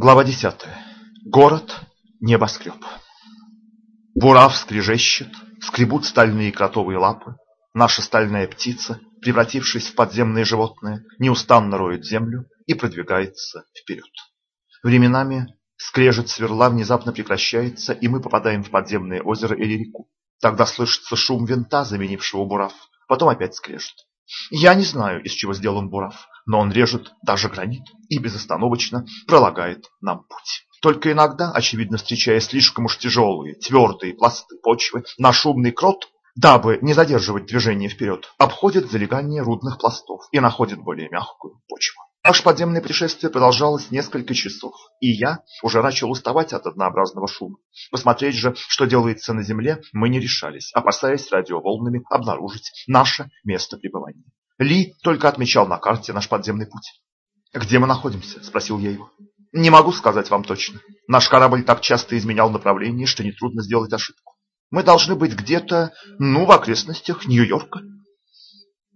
Глава 10. Город, небоскреб. Бурав скрежещет, скребут стальные кротовые лапы. Наша стальная птица, превратившись в подземное животное, неустанно роет землю и продвигается вперед. Временами скрежет сверла внезапно прекращается, и мы попадаем в подземное озеро или реку. Тогда слышится шум винта, заменившего бурав. Потом опять скрежет. Я не знаю, из чего сделан бурав, но он режет даже гранит и безостановочно пролагает нам путь. Только иногда, очевидно встречая слишком уж тяжелые, твердые пласты почвы, наш умный крот, дабы не задерживать движение вперед, обходит залегание рудных пластов и находит более мягкую почву. Наше подземное путешествие продолжалось несколько часов, и я уже начал уставать от однообразного шума. Посмотреть же, что делается на земле, мы не решались, опасаясь радиоволнами обнаружить наше место пребывания. Ли только отмечал на карте наш подземный путь. «Где мы находимся?» – спросил я его. «Не могу сказать вам точно. Наш корабль так часто изменял направление, что нетрудно сделать ошибку. Мы должны быть где-то, ну, в окрестностях Нью-Йорка».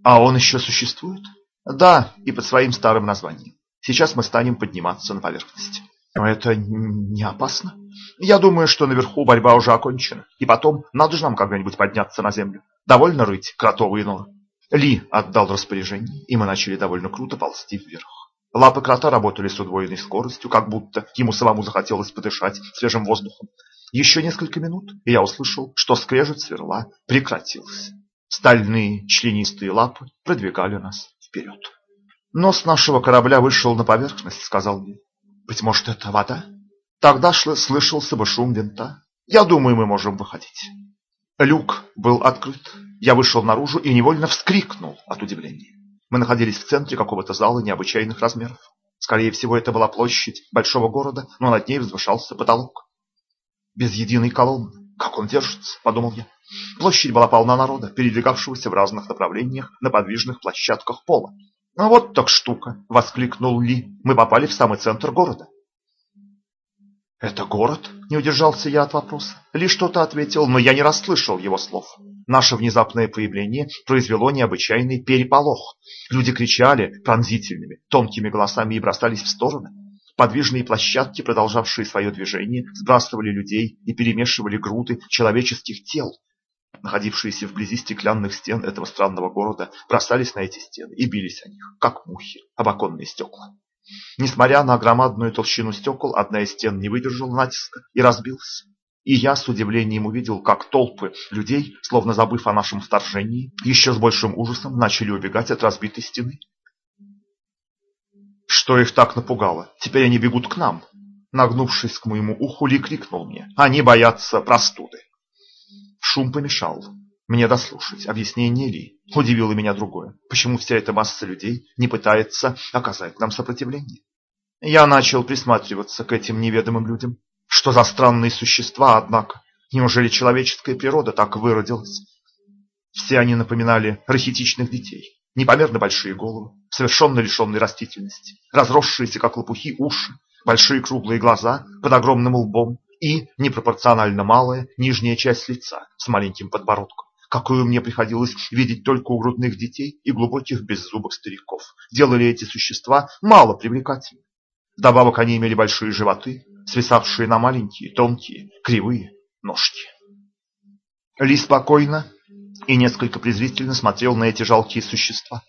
«А он еще существует?» Да, и под своим старым названием. Сейчас мы станем подниматься на поверхность. Но это не опасно. Я думаю, что наверху борьба уже окончена. И потом, надо же нам когда-нибудь подняться на землю. Довольно рыть кротовые норы. Ли отдал распоряжение, и мы начали довольно круто ползти вверх. Лапы крота работали с удвоенной скоростью, как будто ему самому захотелось подышать свежим воздухом. Еще несколько минут, и я услышал, что скрежет сверла прекратился. Стальные членистые лапы продвигали нас вперед. Нос нашего корабля вышел на поверхность, сказал мне. Быть может, это вода? Тогда слышался бы шум винта. Я думаю, мы можем выходить. Люк был открыт. Я вышел наружу и невольно вскрикнул от удивления. Мы находились в центре какого-то зала необычайных размеров. Скорее всего, это была площадь большого города, но над ней возвышался потолок. Без единой колонны. Как он держится, подумал я. Площадь была полна народа, передвигавшегося в разных направлениях на подвижных площадках пола. «Ну вот так штука!» — воскликнул Ли. «Мы попали в самый центр города». «Это город?» — не удержался я от вопроса. Ли что-то ответил, но я не расслышал его слов. Наше внезапное появление произвело необычайный переполох. Люди кричали пронзительными, тонкими голосами и бросались в стороны. Подвижные площадки, продолжавшие свое движение, сбрасывали людей и перемешивали груды человеческих тел. Находившиеся вблизи стеклянных стен этого странного города бросались на эти стены и бились о них, как мухи, об оконные стекла. Несмотря на громадную толщину стекол, одна из стен не выдержала натиска и разбилась. И я с удивлением увидел, как толпы людей, словно забыв о нашем вторжении, еще с большим ужасом начали убегать от разбитой стены. Что их так напугало? Теперь они бегут к нам. Нагнувшись к моему уху, Ли крикнул мне. Они боятся простуды. Шум помешал. Мне дослушать объяснение Ли. Удивило меня другое. Почему вся эта масса людей не пытается оказать нам сопротивление? Я начал присматриваться к этим неведомым людям. Что за странные существа, однако? Неужели человеческая природа так выродилась? Все они напоминали рахитичных детей. Непомерно большие головы, совершенно лишенные растительности, разросшиеся, как лопухи, уши, большие круглые глаза под огромным лбом и непропорционально малая нижняя часть лица с маленьким подбородком, какую мне приходилось видеть только у грудных детей и глубоких беззубых стариков. Делали эти существа мало привлекательны. Вдобавок они имели большие животы, свисавшие на маленькие, тонкие, кривые ножки. Ли спокойно и несколько презрительно смотрел на эти жалкие существа.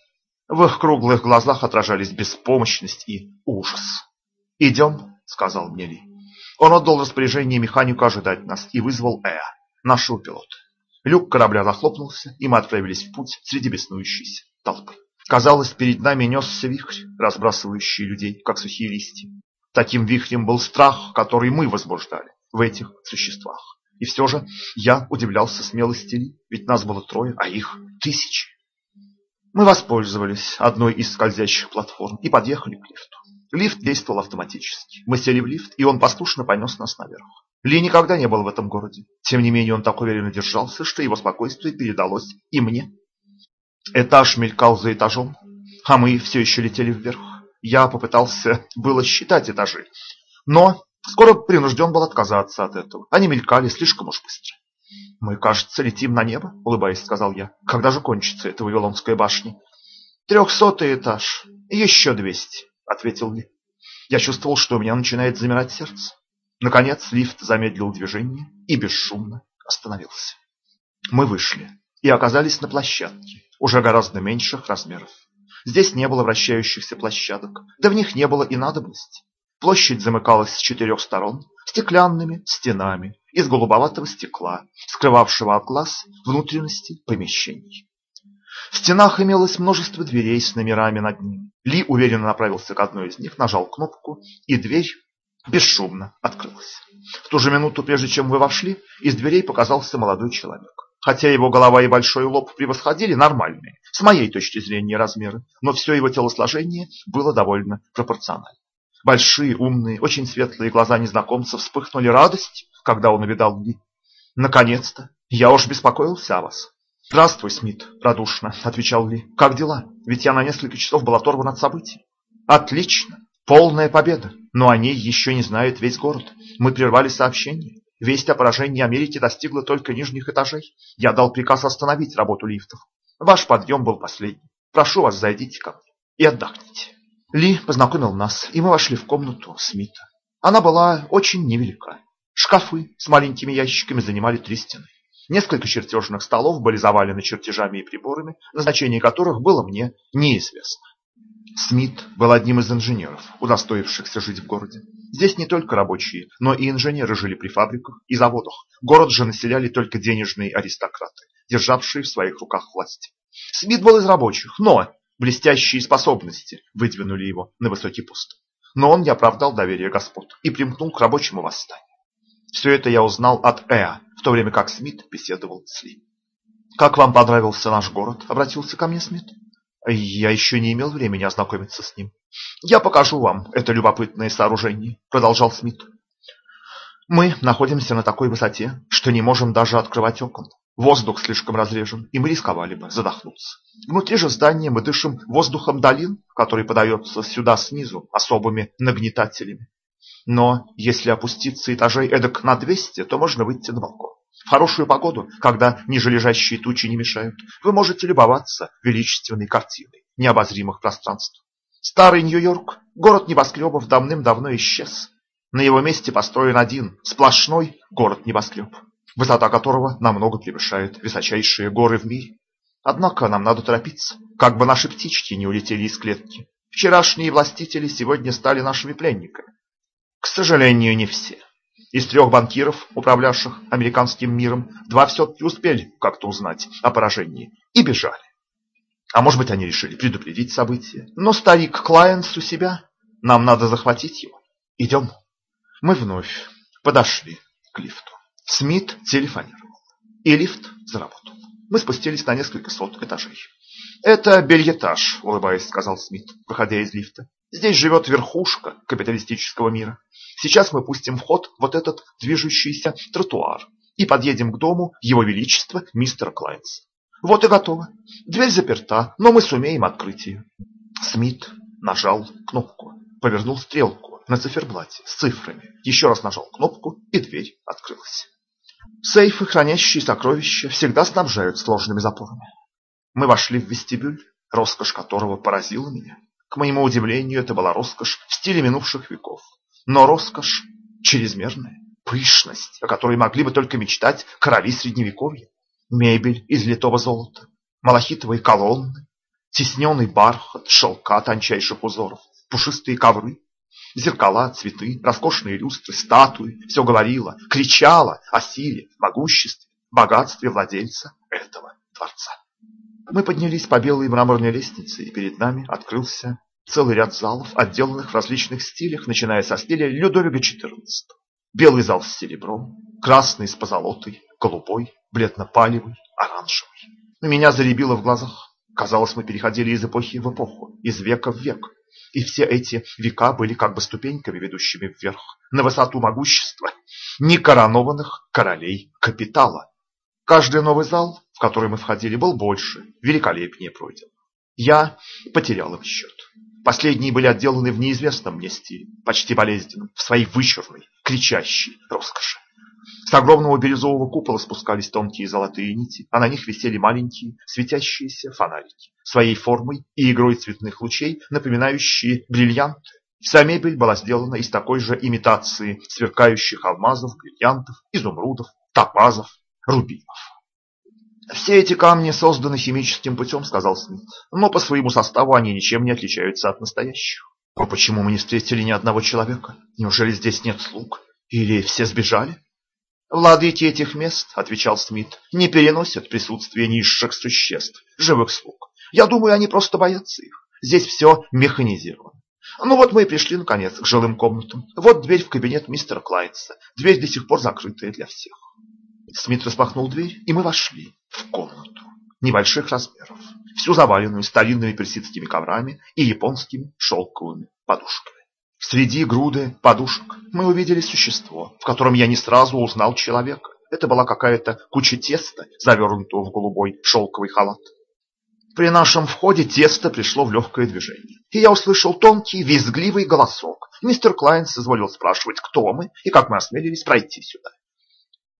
В их круглых глазах отражались беспомощность и ужас. «Идем», — сказал мне Ли. Он отдал распоряжение механику ожидать нас и вызвал Эа, нашего пилота. Люк корабля захлопнулся, и мы отправились в путь среди беснующейся толпы. Казалось, перед нами несся вихрь, разбрасывающий людей, как сухие листья. Таким вихрем был страх, который мы возбуждали в этих существах. И все же я удивлялся смелости Ли, ведь нас было трое, а их тысячи. Мы воспользовались одной из скользящих платформ и подъехали к лифту. Лифт действовал автоматически. Мы сели в лифт, и он послушно понес нас наверх. Ли никогда не был в этом городе. Тем не менее, он так уверенно держался, что его спокойствие передалось и мне. Этаж мелькал за этажом, а мы все еще летели вверх. Я попытался было считать этажи, но Скоро принужден был отказаться от этого. Они мелькали слишком уж быстро. «Мы, кажется, летим на небо», — улыбаясь, сказал я. «Когда же кончится эта Вавилонская башня?» «Трехсотый этаж. Еще двести», — ответил Ли. Я чувствовал, что у меня начинает замирать сердце. Наконец лифт замедлил движение и бесшумно остановился. Мы вышли и оказались на площадке, уже гораздо меньших размеров. Здесь не было вращающихся площадок, да в них не было и надобности. Площадь замыкалась с четырех сторон стеклянными стенами из голубоватого стекла, скрывавшего от глаз внутренности помещений. В стенах имелось множество дверей с номерами над ними. Ли уверенно направился к одной из них, нажал кнопку, и дверь бесшумно открылась. В ту же минуту, прежде чем вы вошли, из дверей показался молодой человек. Хотя его голова и большой лоб превосходили нормальные, с моей точки зрения, размеры, но все его телосложение было довольно пропорционально. Большие, умные, очень светлые глаза незнакомца вспыхнули радость, когда он увидал Ли. «Наконец-то! Я уж беспокоился о вас!» «Здравствуй, Смит!» – радушно отвечал Ли. «Как дела? Ведь я на несколько часов был оторван от событий». «Отлично! Полная победа! Но о ней еще не знает весь город. Мы прервали сообщение. Весть о поражении Америки достигла только нижних этажей. Я дал приказ остановить работу лифтов. Ваш подъем был последний. Прошу вас, зайдите ко мне и отдохните. Ли познакомил нас, и мы вошли в комнату Смита. Она была очень невелика. Шкафы с маленькими ящиками занимали три стены. Несколько чертежных столов были завалены чертежами и приборами, назначение которых было мне неизвестно. Смит был одним из инженеров, удостоившихся жить в городе. Здесь не только рабочие, но и инженеры жили при фабриках и заводах. Город же населяли только денежные аристократы, державшие в своих руках власть. Смит был из рабочих, но блестящие способности выдвинули его на высокий пост. Но он не оправдал доверия господ и примкнул к рабочему восстанию. Все это я узнал от Эа, в то время как Смит беседовал с Ли. «Как вам понравился наш город?» – обратился ко мне Смит. Я еще не имел времени ознакомиться с ним. Я покажу вам это любопытное сооружение, продолжал Смит. Мы находимся на такой высоте, что не можем даже открывать окон. Воздух слишком разрежен, и мы рисковали бы задохнуться. Внутри же здания мы дышим воздухом долин, который подается сюда снизу особыми нагнетателями. Но если опуститься этажей эдак на 200, то можно выйти на балкон. В хорошую погоду, когда нижележащие тучи не мешают, вы можете любоваться величественной картиной необозримых пространств. Старый Нью-Йорк, город небоскребов, давным-давно исчез. На его месте построен один, сплошной город-небоскреб, высота которого намного превышает высочайшие горы в мире. Однако нам надо торопиться, как бы наши птички не улетели из клетки. Вчерашние властители сегодня стали нашими пленниками. К сожалению, не все. Из трех банкиров, управлявших американским миром, два все-таки успели как-то узнать о поражении и бежали. А может быть, они решили предупредить события. Но старик Клайенс у себя, нам надо захватить его. Идем. Мы вновь подошли к лифту. Смит телефонировал, и лифт заработал. Мы спустились на несколько сот этажей. «Это бельетаж», — улыбаясь, сказал Смит, выходя из лифта. «Здесь живет верхушка капиталистического мира. Сейчас мы пустим в ход вот этот движущийся тротуар и подъедем к дому Его Величества мистера Клайнса. Вот и готово. Дверь заперта, но мы сумеем открыть ее. Смит нажал кнопку, повернул стрелку на циферблате с цифрами, еще раз нажал кнопку, и дверь открылась. Сейфы, хранящие сокровища, всегда снабжают сложными запорами. Мы вошли в вестибюль, роскошь которого поразила меня. К моему удивлению, это была роскошь в стиле минувших веков. Но роскошь чрезмерная, пышность, о которой могли бы только мечтать короли Средневековья. Мебель из литого золота, малахитовые колонны, тесненный бархат, шелка тончайших узоров, пушистые ковры, зеркала, цветы, роскошные люстры, статуи. Все говорило, кричало о силе, могуществе, богатстве владельца этого дворца. Мы поднялись по белой мраморной лестнице, и перед нами открылся Целый ряд залов, отделанных в различных стилях, начиная со стиля Людовика XIV. Белый зал с серебром, красный с позолотой, голубой, бледно-палевый, оранжевый. Меня заребило в глазах. Казалось, мы переходили из эпохи в эпоху, из века в век. И все эти века были как бы ступеньками, ведущими вверх, на высоту могущества некоронованных королей капитала. Каждый новый зал, в который мы входили, был больше, великолепнее пройден. Я потерял им счет. Последние были отделаны в неизвестном мне стиле, почти болезненном, в своей вычурной, кричащей роскоши. С огромного бирюзового купола спускались тонкие золотые нити, а на них висели маленькие светящиеся фонарики, своей формой и игрой цветных лучей, напоминающие бриллианты. Вся мебель была сделана из такой же имитации сверкающих алмазов, бриллиантов, изумрудов, топазов, рубинов. «Все эти камни созданы химическим путем», — сказал Смит, «но по своему составу они ничем не отличаются от настоящих». «Но почему мы не встретили ни одного человека? Неужели здесь нет слуг? Или все сбежали?» «Владыки этих мест, — отвечал Смит, — не переносят присутствие низших существ, живых слуг. Я думаю, они просто боятся их. Здесь все механизировано. Ну вот мы и пришли, наконец, к жилым комнатам. Вот дверь в кабинет мистера Клайнса. Дверь до сих пор закрытая для всех. Смит распахнул дверь, и мы вошли в комнату небольших размеров, всю заваленную старинными персидскими коврами и японскими шелковыми подушками. Среди груды подушек мы увидели существо, в котором я не сразу узнал человека. Это была какая-то куча теста, завернутого в голубой шелковый халат. При нашем входе тесто пришло в легкое движение, и я услышал тонкий, визгливый голосок. Мистер Клайнс изволил спрашивать, кто мы и как мы осмелились пройти сюда.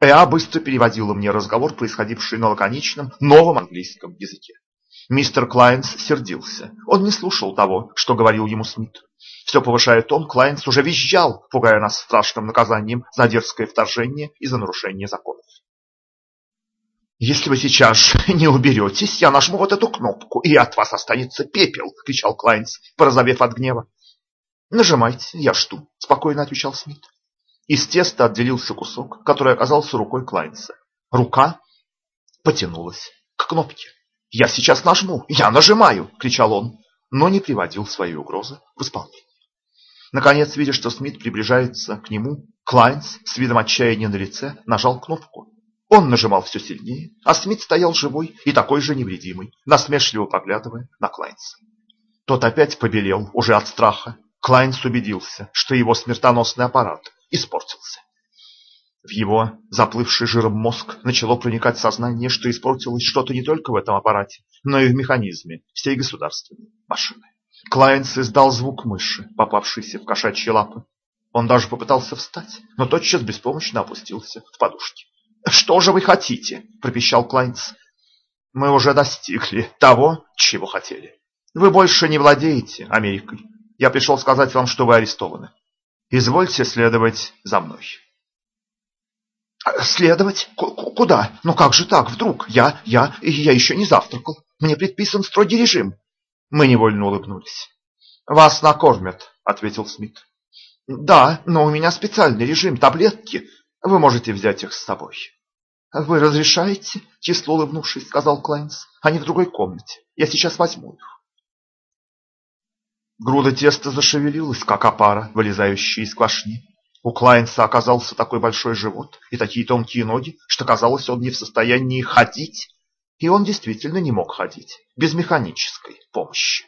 Эа быстро переводила мне разговор, происходивший на лаконичном, новом английском языке. Мистер Клайнс сердился. Он не слушал того, что говорил ему Смит. Все повышая тон, Клайнс уже визжал, пугая нас страшным наказанием за дерзкое вторжение и за нарушение законов. «Если вы сейчас не уберетесь, я нажму вот эту кнопку, и от вас останется пепел!» — кричал Клайнс, порозовев от гнева. «Нажимайте, я жду», — спокойно отвечал Смит. Из теста отделился кусок, который оказался рукой Клайнса. Рука потянулась к кнопке. «Я сейчас нажму! Я нажимаю!» — кричал он, но не приводил свои угрозы в исполнение. Наконец, видя, что Смит приближается к нему, Клайнс с видом отчаяния на лице нажал кнопку. Он нажимал все сильнее, а Смит стоял живой и такой же невредимый, насмешливо поглядывая на Клайнса. Тот опять побелел, уже от страха. Клайнс убедился, что его смертоносный аппарат испортился. В его заплывший жиром мозг начало проникать сознание, что испортилось что-то не только в этом аппарате, но и в механизме всей государственной машины. Клайнс издал звук мыши, попавшейся в кошачьи лапы. Он даже попытался встать, но тотчас беспомощно опустился в подушки. «Что же вы хотите?» – пропищал Клайнс. «Мы уже достигли того, чего хотели. Вы больше не владеете Америкой. Я пришел сказать вам, что вы арестованы. Извольте следовать за мной». «Следовать? К куда? Ну как же так, вдруг? Я, я, я еще не завтракал. Мне предписан строгий режим». Мы невольно улыбнулись. «Вас накормят», — ответил Смит. «Да, но у меня специальный режим, таблетки. Вы можете взять их с собой». «Вы разрешаете?» — число улыбнувшись, сказал Клайнс. «Они в другой комнате. Я сейчас возьму их». Груда теста зашевелилась, как опара, вылезающая из квашни. У Клайнса оказался такой большой живот и такие тонкие ноги, что казалось, он не в состоянии ходить. И он действительно не мог ходить, без механической помощи.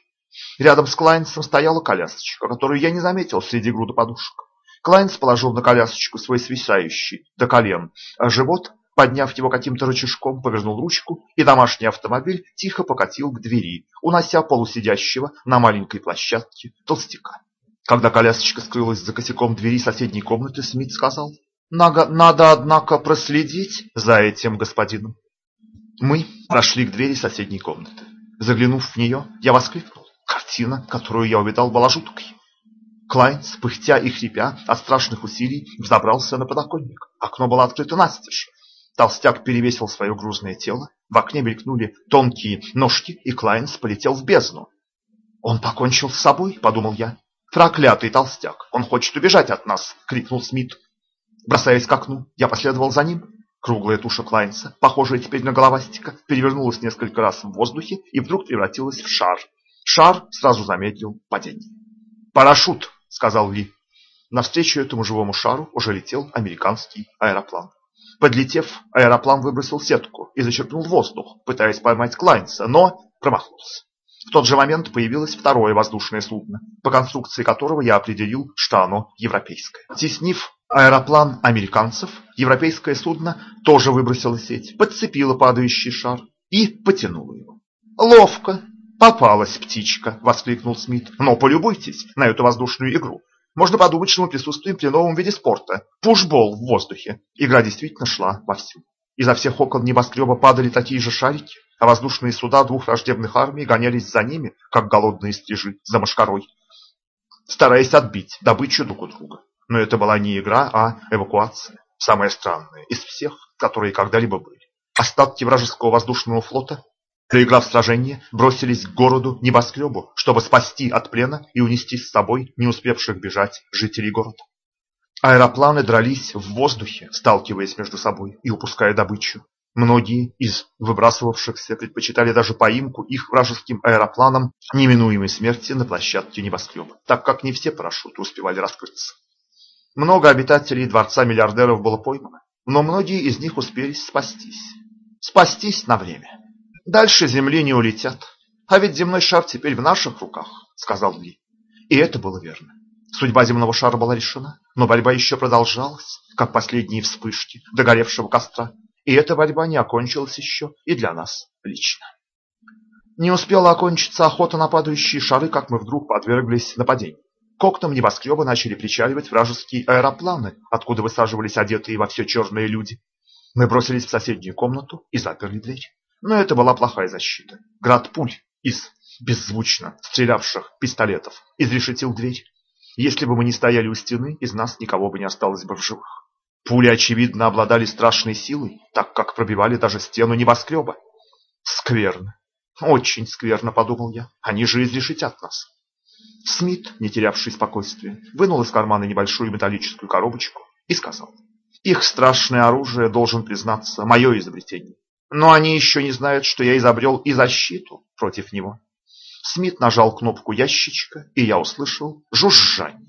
Рядом с Клайнсом стояла колясочка, которую я не заметил среди груда подушек. Клайнс положил на колясочку свой свисающий до колен живот Подняв его каким-то рычажком, повернул ручку, и домашний автомобиль тихо покатил к двери, унося полусидящего на маленькой площадке толстяка. Когда колясочка скрылась за косяком двери соседней комнаты, Смит сказал, «Надо, надо, однако, проследить за этим господином». Мы прошли к двери соседней комнаты. Заглянув в нее, я воскликнул. Картина, которую я увидал, была жуткой. Клайнс, пыхтя и хрипя от страшных усилий, взобрался на подоконник. Окно было открыто настежь. Толстяк перевесил свое грузное тело, в окне мелькнули тонкие ножки, и Клайнс полетел в бездну. «Он покончил с собой?» – подумал я. «Проклятый толстяк! Он хочет убежать от нас!» – крикнул Смит. Бросаясь к окну, я последовал за ним. Круглая туша Клайнса, похожая теперь на головастика, перевернулась несколько раз в воздухе и вдруг превратилась в шар. Шар сразу замедлил падение. «Парашют!» – сказал Ли. Навстречу этому живому шару уже летел американский аэроплан. Подлетев, аэроплан выбросил сетку и зачерпнул воздух, пытаясь поймать Клайнса, но промахнулся. В тот же момент появилось второе воздушное судно, по конструкции которого я определил, что оно европейское. Теснив аэроплан американцев, европейское судно тоже выбросило сеть, подцепило падающий шар и потянуло его. «Ловко! Попалась птичка!» – воскликнул Смит. «Но полюбуйтесь на эту воздушную игру. Можно подумать, что мы присутствуем при новом виде спорта – пушбол в воздухе. Игра действительно шла вовсю. Изо всех окон небоскреба падали такие же шарики, а воздушные суда двух враждебных армий гонялись за ними, как голодные стрижи за мошкарой. стараясь отбить добычу друг у друга. Но это была не игра, а эвакуация, самая странная из всех, которые когда-либо были. Остатки вражеского воздушного флота, проиграв сражение, бросились к городу-небоскребу, чтобы спасти от плена и унести с собой не успевших бежать жителей города. Аэропланы дрались в воздухе, сталкиваясь между собой и упуская добычу. Многие из выбрасывавшихся предпочитали даже поимку их вражеским аэропланам неминуемой смерти на площадке небоскреба, так как не все парашюты успевали раскрыться. Много обитателей дворца миллиардеров было поймано, но многие из них успели спастись. Спастись на время. Дальше земли не улетят. А ведь земной шар теперь в наших руках, сказал Ли. И это было верно. Судьба земного шара была решена, но борьба еще продолжалась, как последние вспышки догоревшего костра. И эта борьба не окончилась еще и для нас лично. Не успела окончиться охота на падающие шары, как мы вдруг подверглись нападению. К окнам небоскреба начали причаливать вражеские аэропланы, откуда высаживались одетые во все черные люди. Мы бросились в соседнюю комнату и заперли дверь. Но это была плохая защита. Град пуль из беззвучно стрелявших пистолетов изрешетил дверь. Если бы мы не стояли у стены, из нас никого бы не осталось бы в живых. Пули, очевидно, обладали страшной силой, так как пробивали даже стену небоскреба. Скверно. Очень скверно, подумал я. Они же изрешетят нас. Смит, не терявший спокойствия, вынул из кармана небольшую металлическую коробочку и сказал. Их страшное оружие, должен признаться, мое изобретение. Но они еще не знают, что я изобрел и защиту против него. Смит нажал кнопку ящичка, и я услышал жужжание.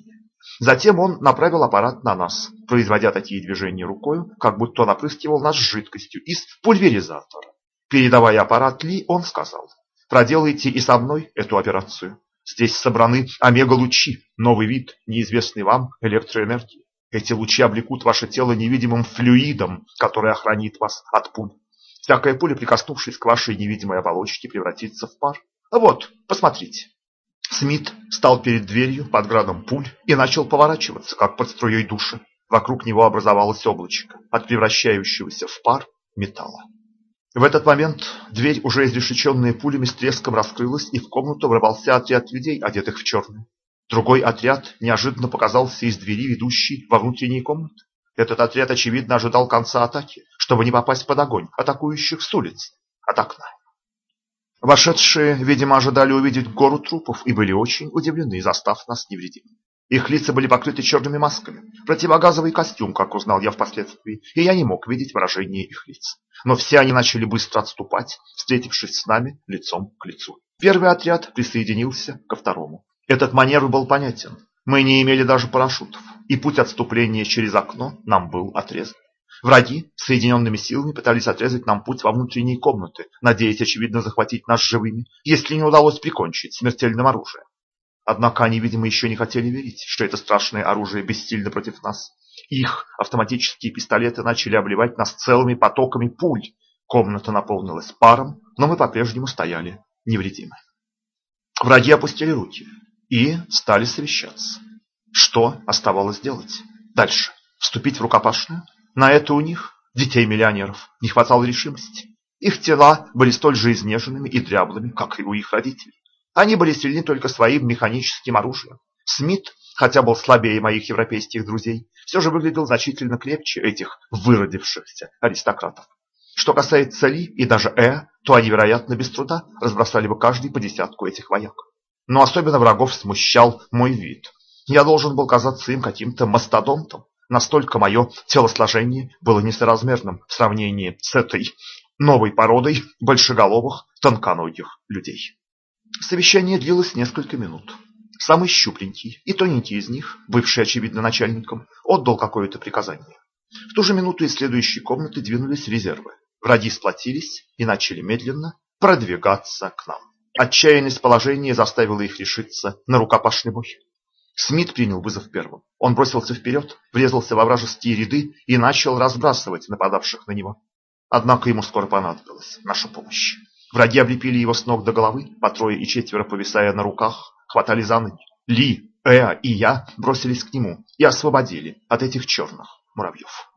Затем он направил аппарат на нас, производя такие движения рукой, как будто он опрыскивал нас жидкостью из пульверизатора. Передавая аппарат Ли, он сказал, проделайте и со мной эту операцию. Здесь собраны омега-лучи, новый вид, неизвестный вам электроэнергии. Эти лучи облекут ваше тело невидимым флюидом, который охранит вас от пуль. Всякая пуля, прикоснувшись к вашей невидимой оболочке, превратится в пар. Вот, посмотрите. Смит стал перед дверью под градом пуль и начал поворачиваться, как под струей души. Вокруг него образовалось облачко от превращающегося в пар металла. В этот момент дверь, уже изрешеченная пулями, с треском раскрылась, и в комнату ворвался отряд людей, одетых в черное. Другой отряд неожиданно показался из двери, ведущей во внутренние комнаты. Этот отряд, очевидно, ожидал конца атаки, чтобы не попасть под огонь атакующих с улиц, от окна. Вошедшие, видимо, ожидали увидеть гору трупов и были очень удивлены, застав нас невредимыми. Их лица были покрыты черными масками, противогазовый костюм, как узнал я впоследствии, и я не мог видеть выражение их лиц. Но все они начали быстро отступать, встретившись с нами лицом к лицу. Первый отряд присоединился ко второму. Этот маневр был понятен. Мы не имели даже парашютов, и путь отступления через окно нам был отрезан. Враги соединенными силами пытались отрезать нам путь во внутренние комнаты, надеясь, очевидно, захватить нас живыми, если не удалось прикончить смертельным оружием. Однако они, видимо, еще не хотели верить, что это страшное оружие бессильно против нас. Их автоматические пистолеты начали обливать нас целыми потоками пуль. Комната наполнилась паром, но мы по-прежнему стояли невредимы. Враги опустили руки и стали совещаться. Что оставалось делать? Дальше. Вступить в рукопашную? На это у них, детей миллионеров, не хватало решимости. Их тела были столь же изнеженными и дряблыми, как и у их родителей. Они были сильны только своим механическим оружием. Смит, хотя был слабее моих европейских друзей, все же выглядел значительно крепче этих выродившихся аристократов. Что касается Ли и даже Э, то они, вероятно, без труда разбросали бы каждый по десятку этих вояк. Но особенно врагов смущал мой вид. Я должен был казаться им каким-то мастодонтом, Настолько мое телосложение было несоразмерным в сравнении с этой новой породой большеголовых, тонконогих людей. Совещание длилось несколько минут. Самый щупленький и тоненький из них, бывший, очевидно, начальником, отдал какое-то приказание. В ту же минуту из следующей комнаты двинулись резервы. Враги сплотились и начали медленно продвигаться к нам. Отчаянность положения заставила их решиться на рукопашный бой. Смит принял вызов первым. Он бросился вперед, врезался во вражеские ряды и начал разбрасывать нападавших на него. Однако ему скоро понадобилась наша помощь. Враги облепили его с ног до головы, по трое и четверо повисая на руках, хватали за ноги. Ли, Эа и я бросились к нему и освободили от этих черных муравьев.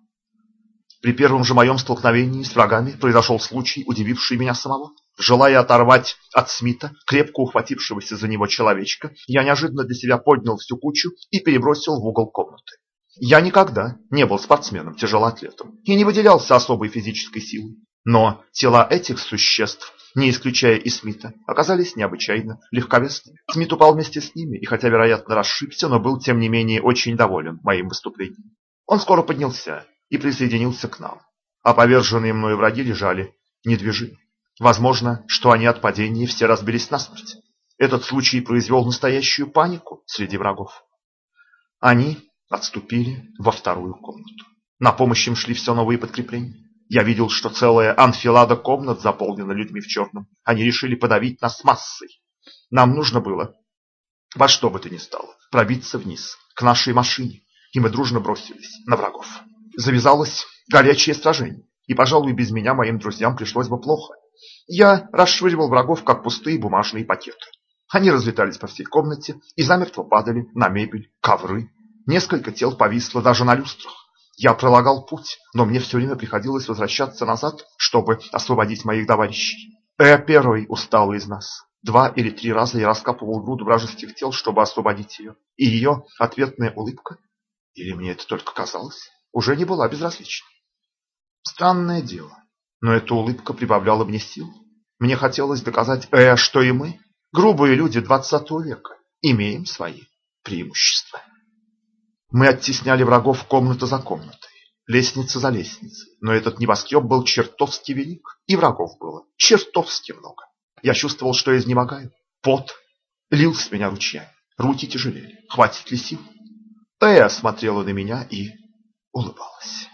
При первом же моем столкновении с врагами произошел случай, удививший меня самого. Желая оторвать от Смита, крепко ухватившегося за него человечка, я неожиданно для себя поднял всю кучу и перебросил в угол комнаты. Я никогда не был спортсменом-тяжелоатлетом и не выделялся особой физической силой. Но тела этих существ, не исключая и Смита, оказались необычайно легковесными. Смит упал вместе с ними и, хотя, вероятно, расшибся, но был, тем не менее, очень доволен моим выступлением. Он скоро поднялся и присоединился к нам, а поверженные мною враги лежали недвижимы. Возможно, что они от падения все разбились насмерть. Этот случай произвел настоящую панику среди врагов. Они отступили во вторую комнату. На помощь им шли все новые подкрепления. Я видел, что целая анфилада комнат заполнена людьми в черном. Они решили подавить нас массой. Нам нужно было, во что бы то ни стало, пробиться вниз, к нашей машине, и мы дружно бросились на врагов. Завязалось горячее сражение, и, пожалуй, без меня моим друзьям пришлось бы плохо. Я расшвыривал врагов, как пустые бумажные пакеты. Они разлетались по всей комнате и замертво падали на мебель, ковры. Несколько тел повисло даже на люстрах. Я пролагал путь, но мне все время приходилось возвращаться назад, чтобы освободить моих товарищей. Э первый устал из нас. Два или три раза я раскапывал груду вражеских тел, чтобы освободить ее. И ее ответная улыбка, или мне это только казалось, уже не была безразличной. Странное дело, но эта улыбка прибавляла мне сил. Мне хотелось доказать, э, что и мы, грубые люди двадцатого века, имеем свои преимущества. Мы оттесняли врагов комната за комнатой, лестница за лестницей, но этот небоскреб был чертовски велик, и врагов было чертовски много. Я чувствовал, что изнемогаю. Пот лил с меня ручьями, руки тяжелели. Хватит ли сил? Тея смотрела на меня и улыбалась.